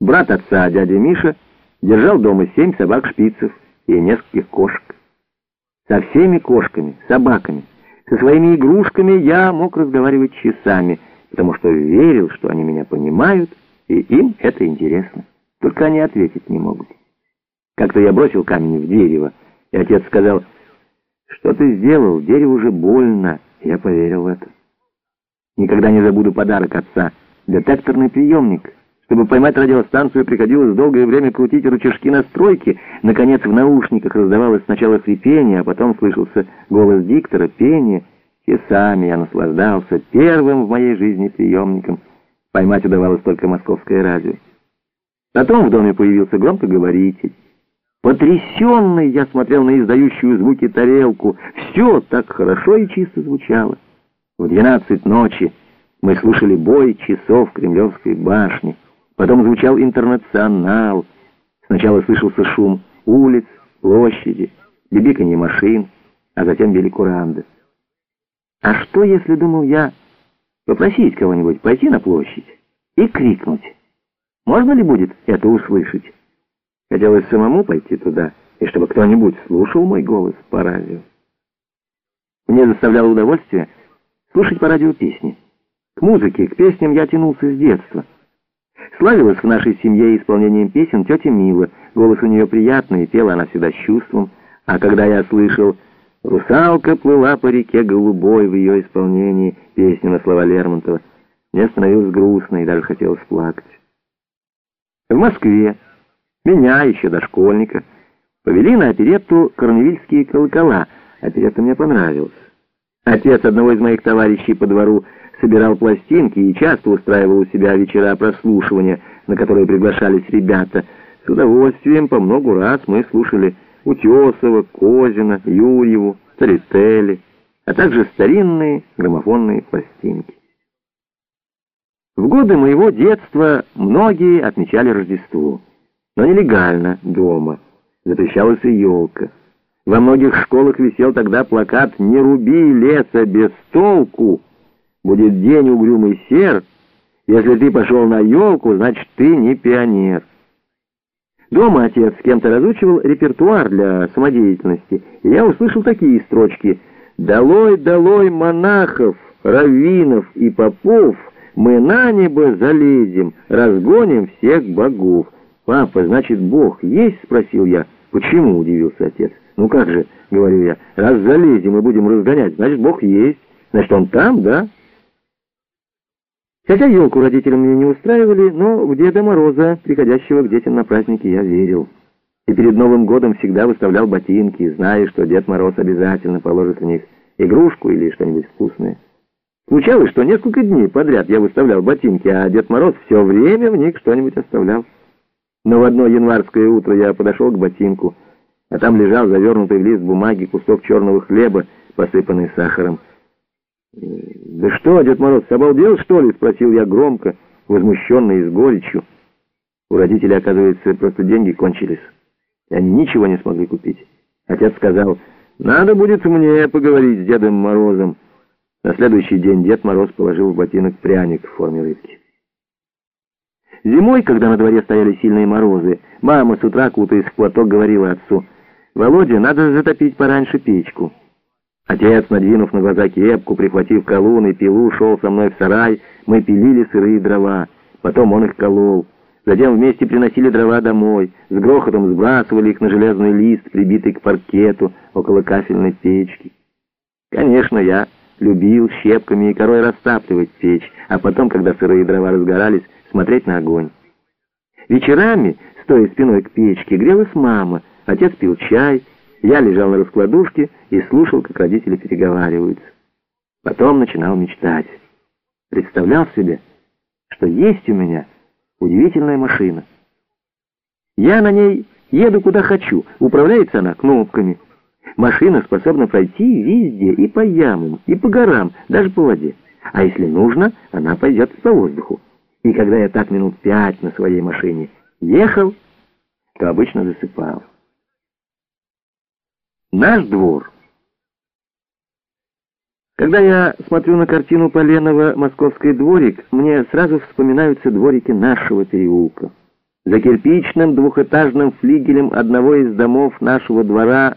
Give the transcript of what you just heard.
Брат отца, дядя Миша, держал дома семь собак-шпицев и нескольких кошек. Со всеми кошками, собаками, со своими игрушками я мог разговаривать часами, потому что верил, что они меня понимают, и им это интересно. Только они ответить не могут. Как-то я бросил камень в дерево, и отец сказал, «Что ты сделал? Дерево уже больно». Я поверил в это. Никогда не забуду подарок отца. Детекторный приемник. Чтобы поймать радиостанцию, приходилось долгое время крутить рычажки настройки. Наконец в наушниках раздавалось сначала хрипение, а потом слышался голос диктора, пение. Часами я наслаждался первым в моей жизни приемником. Поймать удавалось только московское радио. Потом в доме появился громкоговоритель. Потрясенный я смотрел на издающую звуки тарелку. Все так хорошо и чисто звучало. В двенадцать ночи мы слушали бой часов Кремлевской башни. Потом звучал интернационал. Сначала слышался шум улиц, площади, бибиканье машин, а затем били куранды. А что, если, думал я, попросить кого-нибудь пойти на площадь и крикнуть? Можно ли будет это услышать? Хотелось самому пойти туда, и чтобы кто-нибудь слушал мой голос по радио. Мне доставляло удовольствие слушать по радио песни. К музыке, к песням я тянулся с детства. Славилась в нашей семье исполнением песен тетя Мила. Голос у нее приятный, пела она всегда с чувством. А когда я слышал «Русалка плыла по реке голубой» в ее исполнении, песни на слова Лермонтова, мне становилось грустно и даже хотелось плакать. В Москве меня, еще дошкольника, повели на оперетту «Корневильские колокола». Оперетта мне понравилась. Отец одного из моих товарищей по двору собирал пластинки и часто устраивал у себя вечера прослушивания, на которые приглашались ребята. С удовольствием по многу раз мы слушали Утесова, Козина, Юрьеву, Царители, а также старинные граммофонные пластинки. В годы моего детства многие отмечали Рождество, но нелегально, дома. Запрещалась и елка. Во многих школах висел тогда плакат «Не руби леса без толку», будет день угрюмый сер. Если ты пошел на елку, значит, ты не пионер. Дома отец с кем-то разучивал репертуар для самодеятельности, и я услышал такие строчки «Долой, долой монахов, раввинов и попов, мы на небо залезем, разгоним всех богов». «Папа, значит, Бог есть?» — спросил я. «Почему?» — удивился отец. «Ну как же?» — говорю я. «Раз залезем и будем разгонять, значит, Бог есть. Значит, он там, да?» Хотя елку родители меня не устраивали, но в Деда Мороза, приходящего к детям на праздники, я верил. И перед Новым годом всегда выставлял ботинки, зная, что Дед Мороз обязательно положит в них игрушку или что-нибудь вкусное. Случалось, что несколько дней подряд я выставлял ботинки, а Дед Мороз все время в них что-нибудь оставлял. Но в одно январское утро я подошел к ботинку, а там лежал завернутый в лист бумаги кусок черного хлеба, посыпанный сахаром. «Да что, Дед Мороз, обалдел, что ли?» — спросил я громко, возмущенный и с горечью. У родителей, оказывается, просто деньги кончились, и они ничего не смогли купить. Отец сказал, «Надо будет мне поговорить с Дедом Морозом». На следующий день Дед Мороз положил в ботинок пряник в форме рыбки. Зимой, когда на дворе стояли сильные морозы, мама с утра, кутаясь в платок, говорила отцу, «Володя, надо затопить пораньше печку». Отец, надвинув на глаза кепку, прихватив колун и пилу, шел со мной в сарай. Мы пилили сырые дрова. Потом он их колол. Затем вместе приносили дрова домой. С грохотом сбрасывали их на железный лист, прибитый к паркету около кафельной печки. Конечно, я любил щепками и корой растапливать печь, а потом, когда сырые дрова разгорались, смотреть на огонь. Вечерами, стоя спиной к печке, грелась мама. Отец пил чай, я лежал на раскладушке и слушал, как родители переговариваются. Потом начинал мечтать. Представлял себе, что есть у меня удивительная машина. Я на ней еду куда хочу, управляется она кнопками. Машина способна пройти везде, и по ямам, и по горам, даже по воде. А если нужно, она пойдет по воздуху. И когда я так минут пять на своей машине ехал, то обычно засыпал. Наш двор. Когда я смотрю на картину Поленова «Московский дворик», мне сразу вспоминаются дворики нашего переулка. За кирпичным двухэтажным флигелем одного из домов нашего двора